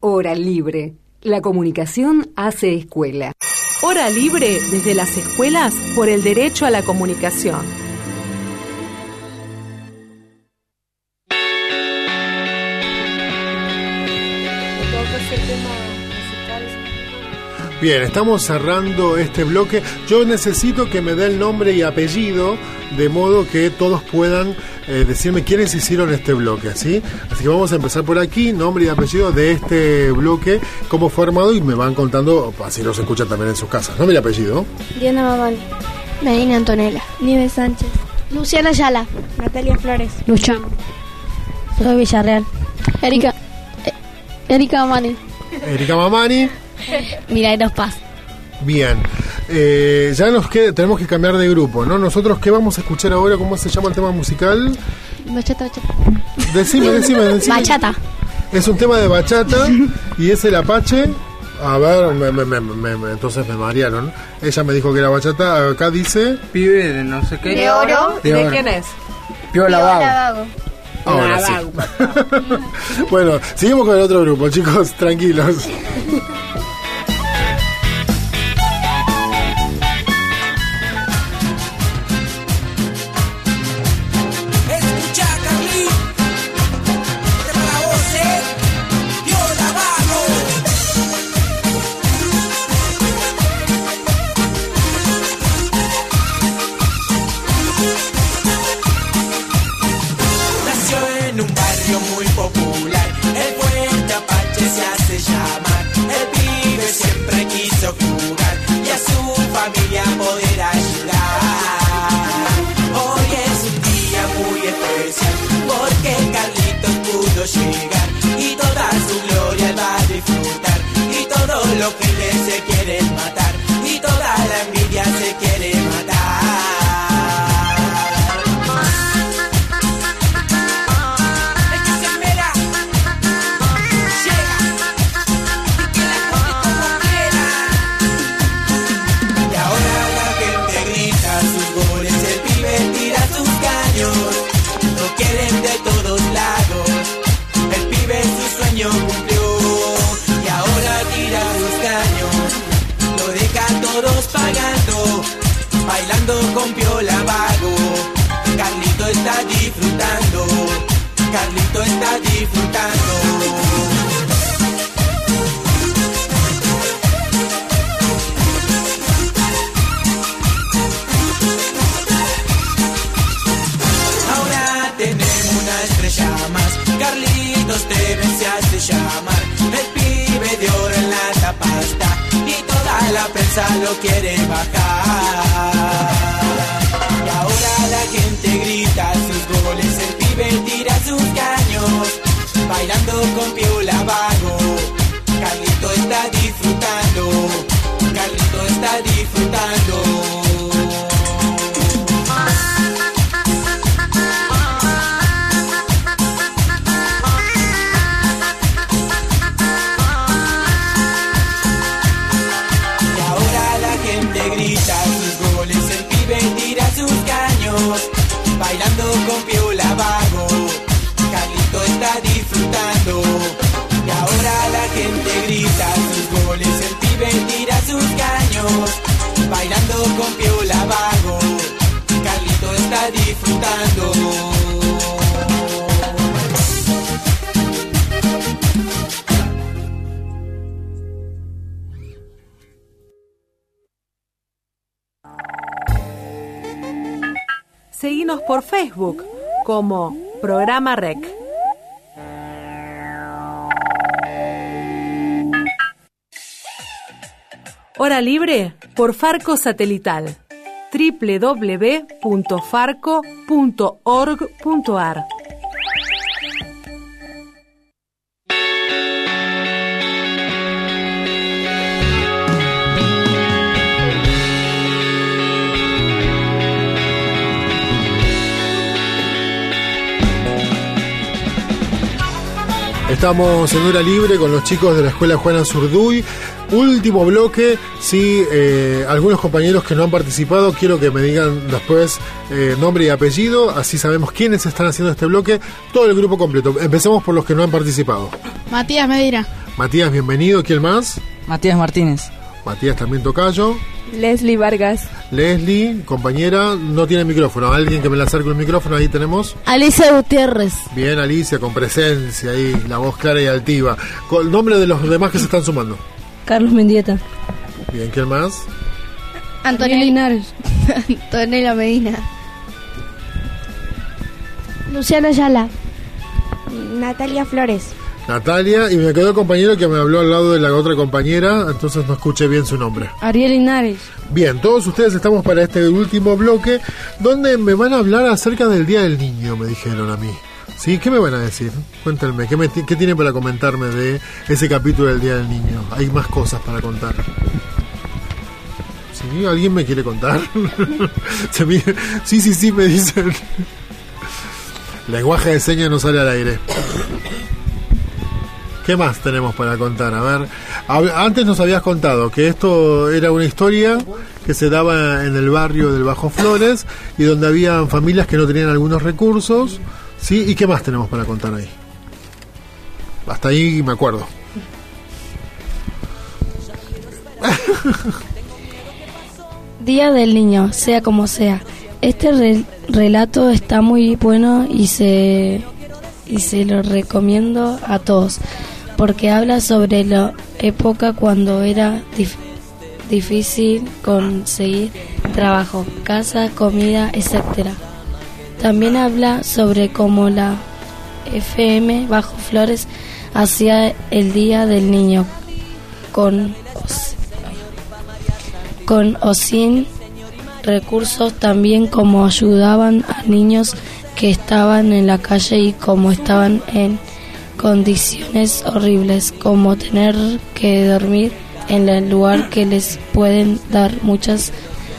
S8: Hora libre la comunicación hace escuela.
S22: Hora libre desde las escuelas por el derecho a la comunicación.
S20: Bien, estamos cerrando este bloque. Yo necesito que me dé el nombre y apellido de modo que todos puedan eh, decirme quiénes hicieron este bloque, ¿sí? Así que vamos a empezar por aquí, nombre y apellido de este bloque, cómo fue armado y me van contando, así los escuchan también en sus casas. Nombre y apellido.
S13: Diana Mamani. Nadine Antonella. Nieves Sánchez.
S11: Luciana Ayala.
S13: Natalia Flores.
S23: Lucha.
S13: Soy Villarreal.
S23: Erika. eh, Erika Mamani.
S20: Erika Mamani. [laughs]
S23: Milagros Paz.
S20: Bien. Eh, ya nos queda, tenemos que cambiar de grupo, ¿no? Nosotros, ¿qué vamos a escuchar ahora? ¿Cómo se llama el tema musical?
S23: Bachata, bachata.
S20: Decime, decime, decime.
S23: Bachata.
S20: Es un tema de bachata y es el Apache. A ver, me- me- me- me- me- entonces me marearon. Ella me dijo que era bachata. Acá dice.
S16: Pibe de no sé qué.
S12: ¿De oro?
S20: De
S12: ¿De,
S20: oro.
S12: quién es?
S16: Piola Vago.
S13: Vago.
S20: Ahora sí. [laughs] bueno, seguimos con el otro grupo, chicos, tranquilos. [laughs]
S10: Facebook como Programa Rec. Hora libre por Farco Satelital www.farco.org.ar
S20: Estamos en hora libre con los chicos de la escuela Juana Zurduy. Último bloque, sí, eh, algunos compañeros que no han participado, quiero que me digan después eh, nombre y apellido, así sabemos quiénes están haciendo este bloque, todo el grupo completo. Empecemos por los que no han participado.
S3: Matías Medina.
S20: Matías, bienvenido, ¿quién más?
S24: Matías Martínez.
S20: Matías también Tocayo.
S1: Leslie Vargas.
S20: Leslie, compañera, no tiene micrófono. Alguien que me le acerque el micrófono, ahí tenemos.
S23: Alicia Gutiérrez.
S20: Bien, Alicia, con presencia ahí, la voz clara y altiva. Con el nombre de los demás que se están sumando.
S23: Carlos Mendieta.
S1: Bien, ¿quién más?
S13: Antonio Linares. [laughs] Antonella Medina.
S5: Luciana Ayala.
S11: Natalia Flores.
S1: Natalia, y me quedó el compañero que me habló al lado de la otra compañera, entonces no escuché bien su nombre.
S2: Ariel Linares.
S1: Bien, todos ustedes estamos para este último bloque, donde me van a hablar acerca del Día del Niño, me dijeron a mí. ¿Sí? ¿Qué me van a decir? Cuéntenme, ¿qué, me, qué tienen para comentarme de ese capítulo del Día del Niño? Hay más cosas para contar. ¿Sí? ¿Alguien me quiere contar? [laughs] Sí, sí, sí, me dicen. [laughs] Lenguaje de señas no sale al aire. ¿Qué más tenemos para contar? A ver, antes nos habías contado que esto era una historia que se daba en el barrio del Bajo Flores y donde habían familias que no tenían algunos recursos, ¿sí? ¿Y qué más tenemos para contar ahí? Hasta ahí me acuerdo. [laughs]
S14: Día del Niño, sea como sea. Este re- relato está muy bueno y se, y se lo recomiendo a todos, porque habla sobre la época cuando era dif- difícil conseguir trabajo, casa, comida, etcétera. También habla sobre cómo la FM Bajo Flores hacía el Día del Niño con con o sin recursos también como ayudaban a niños que estaban en la calle y como estaban en condiciones horribles como tener que dormir en el lugar que les pueden dar muchas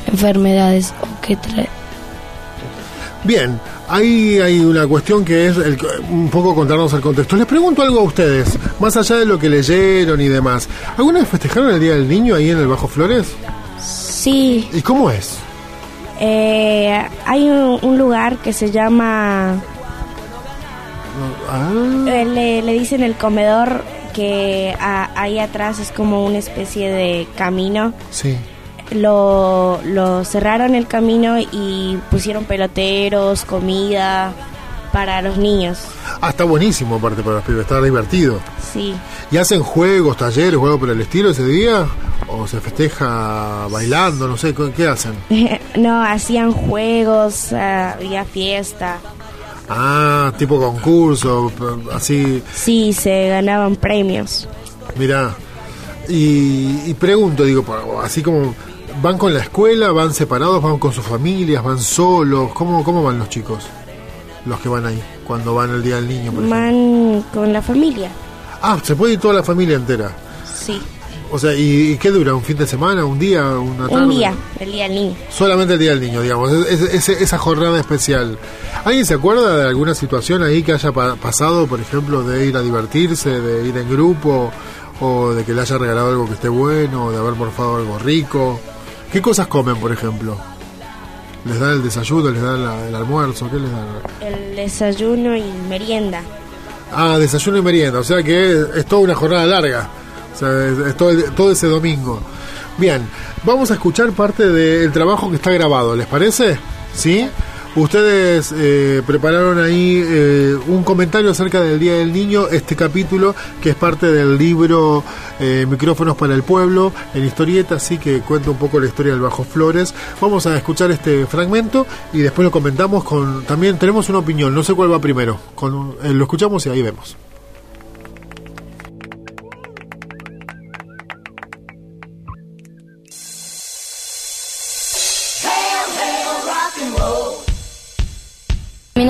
S14: enfermedades o que tra-
S1: Bien, ahí hay una cuestión que es el- un poco contarnos el contexto. Les pregunto algo a ustedes, más allá de lo que leyeron y demás. ¿Alguna vez festejaron el Día del Niño ahí en el Bajo Flores?
S11: Sí.
S1: ¿Y cómo es?
S11: Eh, hay un, un lugar que se llama,
S1: Ah,
S11: eh, le, le dicen el comedor, que a- ahí atrás es como una especie de camino.
S1: sí.
S11: Lo, lo cerraron el camino y pusieron peloteros, comida para los niños.
S1: Ah, está buenísimo aparte para los pibes, está divertido.
S11: Sí.
S1: ¿Y hacen juegos, talleres, juegos por el estilo ese día? ¿O se festeja bailando? No sé, ¿qué hacen? [laughs]
S11: no, hacían juegos, ah, había fiesta.
S1: Ah, tipo concurso, así,
S11: Sí, se ganaban premios.
S1: mirá. Y, y pregunto, digo, así como, ¿van con la escuela, van separados, van con sus familias, van solos? ¿Cómo, cómo van los chicos? Los que van ahí, cuando van el Día del Niño, por ejemplo.
S11: Van con la familia.
S1: Ah, se puede ir toda la familia entera.
S11: Sí.
S1: O sea, ¿y, y qué dura? ¿Un fin de semana? ¿Un día? ¿Una tarde?
S11: Un día, el día del niño.
S1: Solamente el Día del Niño, digamos, es- es- es- esa jornada especial. ¿Alguien se acuerda de alguna situación ahí que haya pa- pasado, por ejemplo, de ir a divertirse, de ir en grupo, o de que le haya regalado algo que esté bueno, o de haber morfado algo rico? ¿Qué cosas comen, por ejemplo? ¿Les dan el desayuno, les dan la- el almuerzo? ¿Qué les dan?
S11: El desayuno y merienda.
S1: Ah, desayuno y merienda, o sea que es, es toda una jornada larga. Todo ese domingo. Bien, vamos a escuchar parte del trabajo que está grabado, ¿les parece? ¿Sí? Ustedes eh, prepararon ahí eh, un comentario acerca del Día del Niño, este capítulo que es parte del libro eh, Micrófonos para el Pueblo, en historieta, así que cuenta un poco la historia del Bajo Flores. Vamos a escuchar este fragmento y después lo comentamos con... También tenemos una opinión, no sé cuál va primero. Con, eh, lo escuchamos y ahí vemos.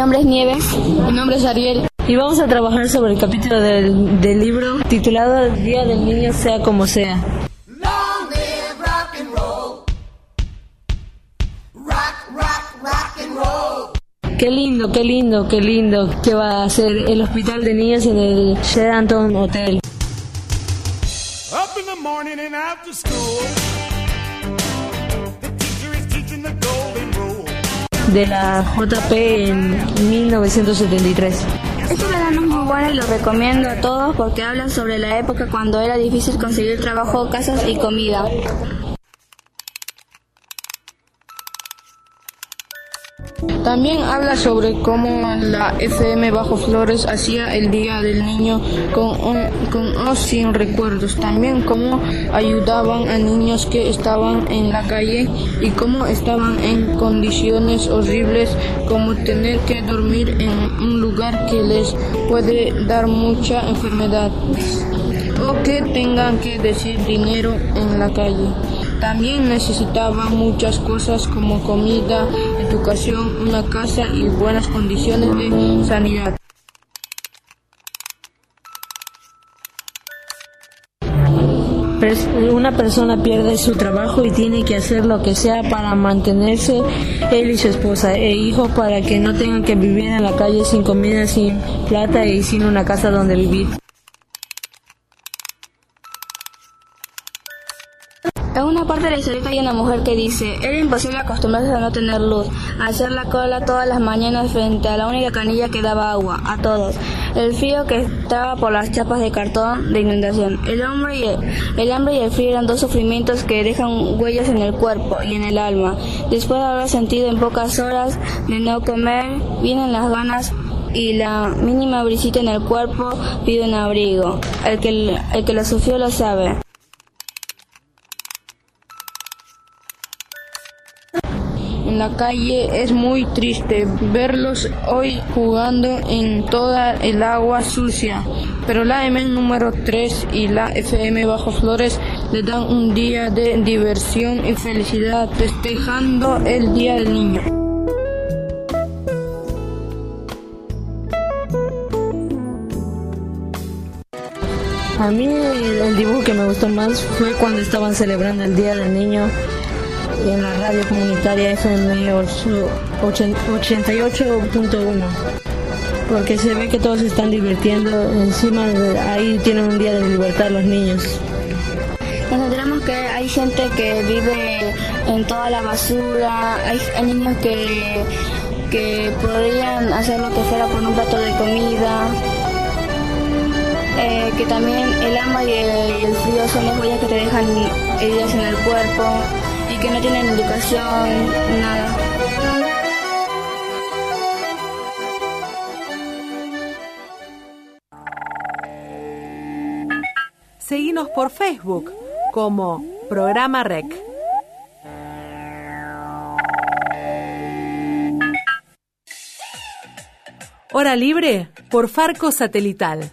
S14: Nombre es Nieves. Mi nombre es Ariel. Y vamos a trabajar sobre el capítulo del, del libro titulado Día del Niño sea como sea. Qué lindo, qué lindo, qué lindo que va a ser el hospital de niños en el Sheraton Hotel.
S20: Up in the morning and after school,
S14: de la JP en 1973.
S17: Este verano es muy bueno y lo recomiendo a todos porque habla sobre la época cuando era difícil conseguir trabajo, casas y comida.
S2: También habla sobre cómo la FM Bajo Flores hacía el Día del Niño con, un- con o sin recuerdos. También cómo ayudaban a niños que estaban en la calle y cómo estaban en condiciones horribles como tener que dormir en un lugar que les puede dar mucha enfermedad o que tengan que decir dinero en la calle. También necesitaban muchas cosas como comida, educación, una casa y buenas condiciones de sanidad.
S23: Una persona pierde su trabajo y tiene que hacer lo que sea para mantenerse él y su esposa e hijos para que no tengan que vivir en la calle sin comida, sin plata y sin una casa donde vivir.
S17: En una parte de la historieta hay una mujer que dice, era imposible acostumbrarse a no tener luz, a hacer la cola todas las mañanas frente a la única canilla que daba agua, a todos, el frío que estaba por las chapas de cartón de inundación. El, hombre y el hambre y el frío eran dos sufrimientos que dejan huellas en el cuerpo y en el alma. Después de haber sentido en pocas horas de no comer, vienen las ganas y la mínima brisita en el cuerpo pide un abrigo. El que, el que lo sufrió lo sabe.
S2: En la calle es muy triste verlos hoy jugando en toda el agua sucia, pero la M número 3 y la FM Bajo Flores le dan un día de diversión y felicidad festejando el Día del Niño.
S23: A mí el, el dibujo que me gustó más fue cuando estaban celebrando el Día del Niño en la radio comunitaria FM ocho- ochen- 88.1 porque se ve que todos se están divirtiendo encima ahí tienen un día de libertad los niños.
S17: Nos que hay gente que vive en toda la basura, hay, hay niños que, que podrían hacer lo que fuera por un plato de comida, eh, que también el hambre y el, y el frío son las huellas que te dejan heridas en el cuerpo. y que no tienen educación, nada.
S9: Seguinos por Facebook como Programa Rec. Hora libre por Farco Satelital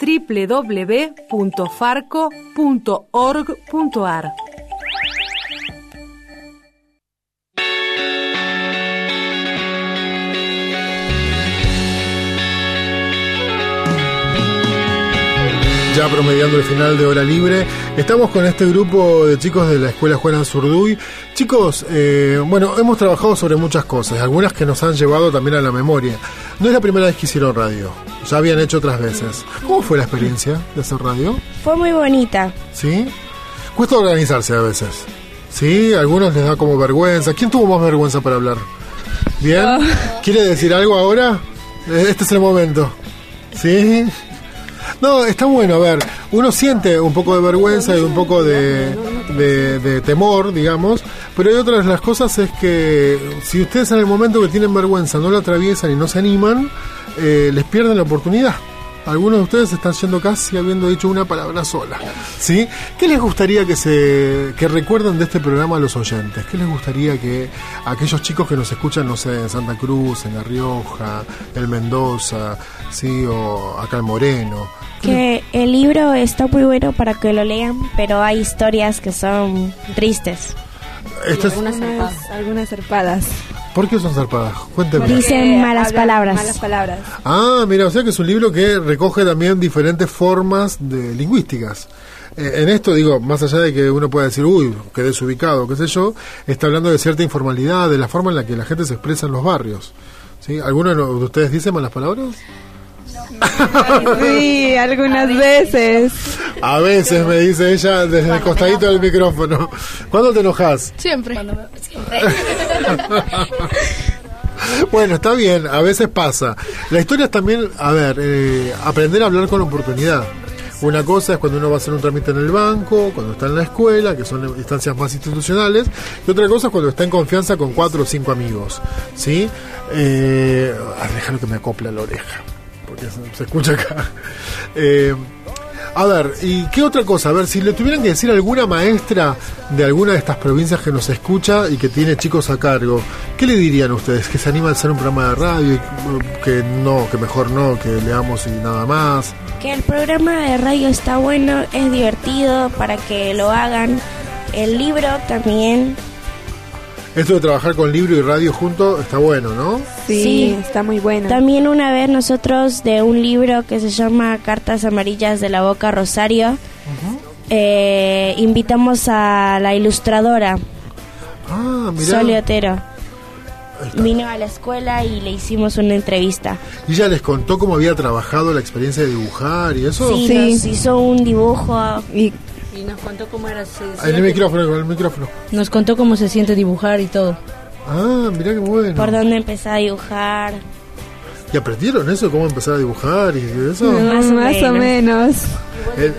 S9: www.farco.org.ar
S1: ya promediando el final de hora libre. Estamos con este grupo de chicos de la escuela Juan Zurduy. Chicos, eh, bueno, hemos trabajado sobre muchas cosas, algunas que nos han llevado también a la memoria. No es la primera vez que hicieron radio, ya habían hecho otras veces. ¿Cómo fue la experiencia de hacer radio?
S11: Fue muy bonita.
S1: ¿Sí? Cuesta organizarse a veces. ¿Sí? A algunos les da como vergüenza. ¿Quién tuvo más vergüenza para hablar? ¿Bien? ¿Quiere decir algo ahora? Eh, Este es el momento. ¿Sí? No, está bueno, a ver, uno siente un poco de vergüenza y un poco de, de- temor, digamos, pero hay otras las cosas es que si ustedes en el momento que tienen vergüenza no lo atraviesan y no se animan, eh, les pierden la oportunidad. Algunos de ustedes están yendo casi habiendo dicho una palabra sola. ¿Sí? ¿Qué les gustaría que se que recuerden de este programa a los oyentes? ¿Qué les gustaría que aquellos chicos que nos escuchan, no sé, en Santa Cruz, en La Rioja, en Mendoza, sí, o acá en Moreno?
S25: Que el libro está muy bueno para que lo lean, pero hay historias que son tristes.
S1: Esto es-
S25: algunas, algunas zarpadas.
S1: ¿Por qué son zarpadas? Cuénteme.
S25: Dicen malas palabras. malas palabras.
S1: Ah, mira, o sea que es un libro que recoge también diferentes formas de lingüísticas. Eh, en esto digo, más allá de que uno pueda decir, uy, quedé desubicado, qué sé yo, está hablando de cierta informalidad, de la forma en la que la gente se expresa en los barrios. ¿Sí? ¿Alguno de ustedes dice malas palabras?
S25: Sí, algunas veces.
S1: A veces me dice ella desde el costadito del micrófono. ¿Cuándo te enojas?
S15: Siempre. [laughs]
S1: Bueno, está bien, a veces pasa. La historia es también, a ver, eh, aprender a hablar con oportunidad. Una cosa es cuando uno va a hacer un trámite en el banco, cuando está en la escuela, que son instancias más institucionales, y otra cosa es cuando está en confianza con cuatro o cinco amigos, ¿sí? Eh, déjalo que me acopla la oreja, porque se, escucha acá. [laughs] Eh, a ver, ¿y qué otra cosa? A ver, si le tuvieran que decir alguna maestra de alguna de estas provincias que nos escucha y que tiene chicos a cargo, ¿qué le dirían ustedes? ¿Que se anima a hacer un programa de radio? Uh, que no, que mejor no, que leamos y nada más.
S25: Que el programa de radio está bueno, es divertido para que lo hagan. El libro también.
S1: Esto de trabajar con libro y radio juntos está bueno, ¿no?
S25: Sí,
S26: está muy bueno.
S25: También una vez nosotros de un libro que se llama Cartas Amarillas de la Boca Rosario, eh, invitamos a la ilustradora
S1: Ah, mirá.
S25: Sole Otero. Vino a la escuela y le hicimos una entrevista.
S1: ¿Y ella les contó cómo había trabajado la experiencia de dibujar y eso?
S25: Sí, nos hizo un dibujo.
S26: Y
S10: Y nos contó cómo era se
S1: Ah, En el micrófono, con el micrófono.
S26: nos contó cómo se siente dibujar y todo.
S1: Ah, mirá qué bueno.
S25: por dónde empezar a dibujar.
S1: ¿Y aprendieron eso? ¿Cómo empezar a dibujar y eso?
S26: más, o menos.
S1: Es,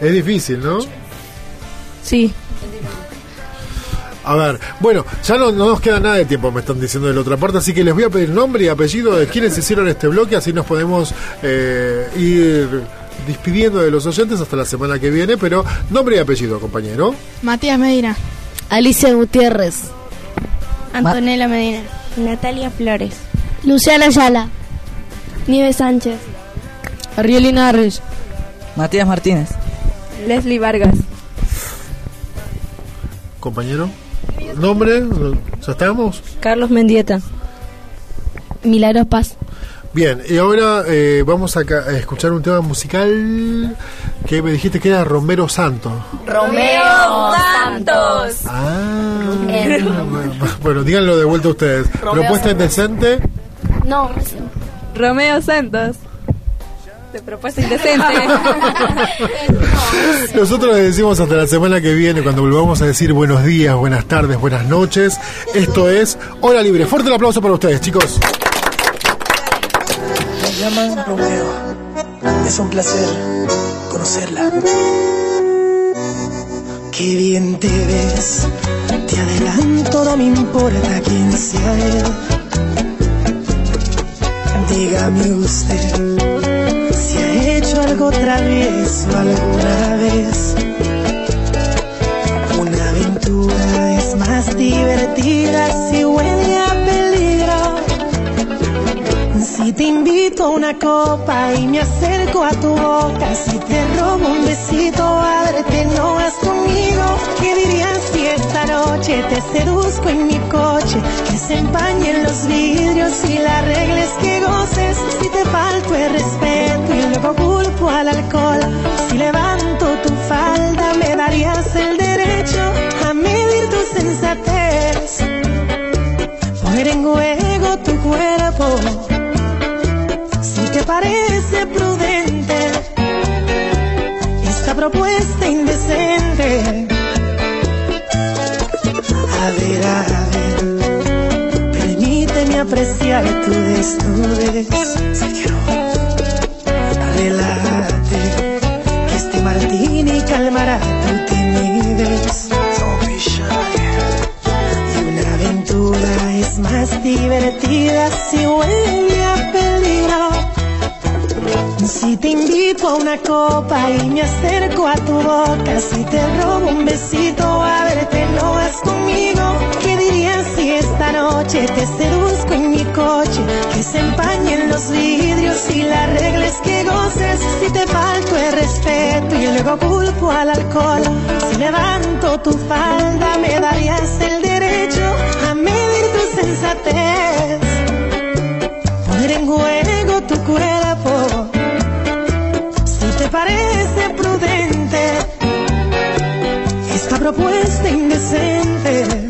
S1: es difícil, ¿no?
S26: Sí.
S1: A ver, bueno, ya no, no nos queda nada de tiempo, me están diciendo de la otra parte, así que les voy a pedir nombre y apellido de quienes hicieron este bloque, así nos podemos eh, ir despidiendo de los oyentes hasta la semana que viene, pero nombre y apellido, compañero.
S15: Matías Medina.
S4: Alicia Gutiérrez.
S25: Antonella Medina. Natalia Flores.
S5: Luciana Ayala.
S25: Nieves Sánchez.
S26: Ariel Linares.
S24: Matías Martínez.
S26: Leslie Vargas.
S1: Compañero. ¿Nombre? ¿Ya estamos?
S26: Carlos Mendieta.
S4: Milagros Paz.
S1: Bien, y ahora eh, vamos a, a escuchar un tema musical que me dijiste que era Romero Santos.
S17: Romeo Santos.
S1: Ah, bueno, díganlo de vuelta ustedes.
S17: Romeo
S1: Propuesta indecente.
S25: No,
S26: Romeo Santos. De propuesta indecente. [laughs]
S1: Nosotros les decimos hasta la semana que viene cuando volvamos a decir buenos días, buenas tardes, buenas noches. Esto es Hora Libre. Fuerte el aplauso para ustedes, chicos.
S27: Llaman Romeo. Es un placer conocerla. Qué bien te ves. Te adelanto, no me importa quién sea él. Dígame usted si ha hecho algo travieso alguna vez. Una aventura es más divertida si una copa y me acerco a tu boca, si te robo un besito, ábrete, no vas conmigo. ¿Qué dirías si esta noche te seduzco en mi coche? Que se empañen los vidrios y la regla es que goces. Si te falto el respeto y luego culpo al alcohol, si levanto tu falda, me darías el derecho a medir tu sensatez. Poner en juego tu cuerpo parece prudente esta propuesta indecente. A ver, a ver, permíteme apreciar tu desnudez. Una copa y me acerco a tu boca, si te robo un besito, a verte no vas conmigo. ¿Qué dirías si esta noche te seduzco en mi coche? Que se empañen los vidrios y la regla es que goces. Si te falto el respeto y luego culpo al alcohol, si levanto tu falda, me darías el derecho a medir tu sensatez. Poner en juego tu cuerpo parece prudente esta propuesta indecente.